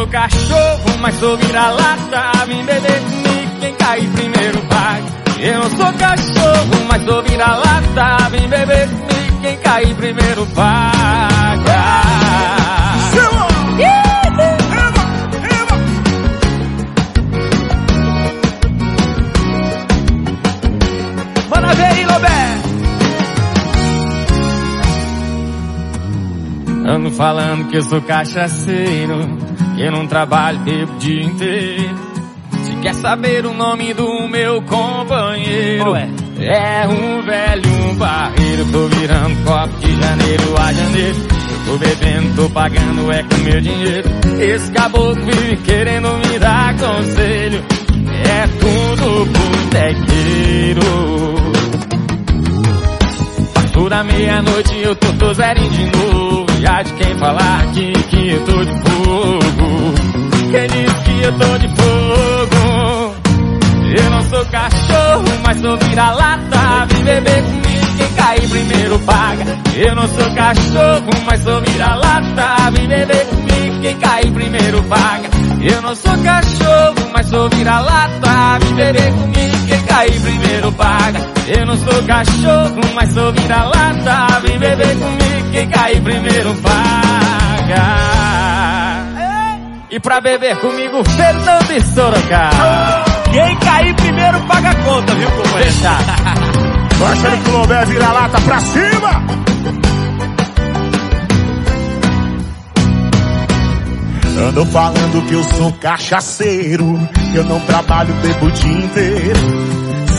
sou cachorro, mas sou vira-lata. Vem beber comigo, quem cair primeiro paga. Eu não sou cachorro, mas sou vira-lata. Vem beber comigo, quem cair primeiro paga. Ando falando que eu sou cachaceiro, que eu não trabalho, bebo o dia inteiro. Se quer saber o nome do meu companheiro, é? é um velho barreiro. Tô virando copo de janeiro a janeiro. Eu tô bebendo, tô pagando, é com meu dinheiro. Esse caboclo vive querendo me dar conselho. É tudo botequeiro. Passou da meia-noite eu tô, tô zerinho de novo. Falar aqui que eu tô de fogo. Quem diz que eu tô de fogo? Eu não sou cachorro, mas sou vira-lata. Vem beber comigo, quem cair primeiro paga. Eu não sou cachorro, mas sou vira-lata. Vem beber comigo, quem cair primeiro paga. Eu não sou cachorro, mas sou vira-lata. Vem beber comigo, quem cair primeiro paga. Eu não sou cachorro, mas sou vira-lata. Vem beber comigo, quem cair primeiro paga. Pra beber comigo, Fernando e Sorocaba. Quem cair primeiro paga a conta, viu, companheiro? Fechado. Que o Lobé vira lata pra cima. Andam falando que eu sou cachaceiro, que eu não trabalho, bebo o dia inteiro.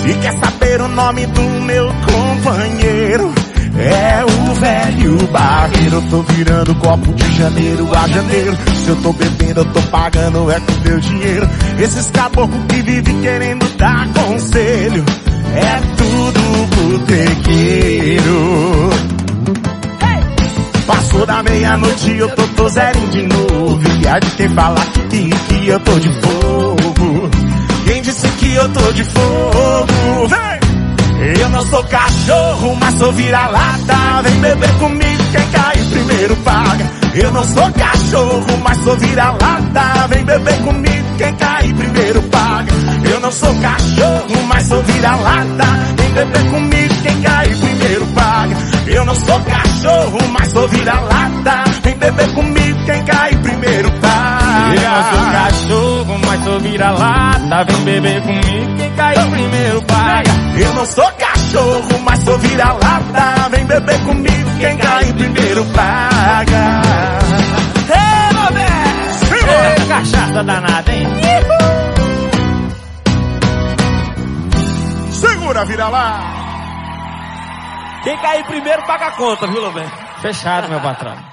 Se quer saber o nome do meu companheiro, é o velho barreiro. Eu tô virando copo de janeiro a janeiro. Se eu tô bebendo, eu tô pagando, é com meu dinheiro. Esses caboclos que vivem querendo dar conselho, é tudo botequeiro. Passou da meia-noite, eu tô, tô zerinho de novo. E de quem falar que, que, que eu tô de fogo. Quem disse que eu tô de fogo? Vem! Eu não sou cachorro, mas sou vira-lata. Vem beber comigo, quem cair primeiro paga. Eu não sou cachorro, mas sou vira-lata. Vem beber comigo, quem cair primeiro paga. Eu não sou cachorro, mas sou vira-lata. Vem beber comigo, quem cair primeiro paga. Eu não sou cachorro, mas sou vira-lata. Vem beber comigo, vira-lata. Vem beber comigo, quem cair primeiro paga. Eu não sou cachorro, mas sou vira-lata. Vem beber comigo, quem cair primeiro paga. Ei, Roberto! Ei, cachaça danada, hein? Segura, vira lá. Quem cair primeiro paga a conta, viu, Roberto? Fechado, meu patrão.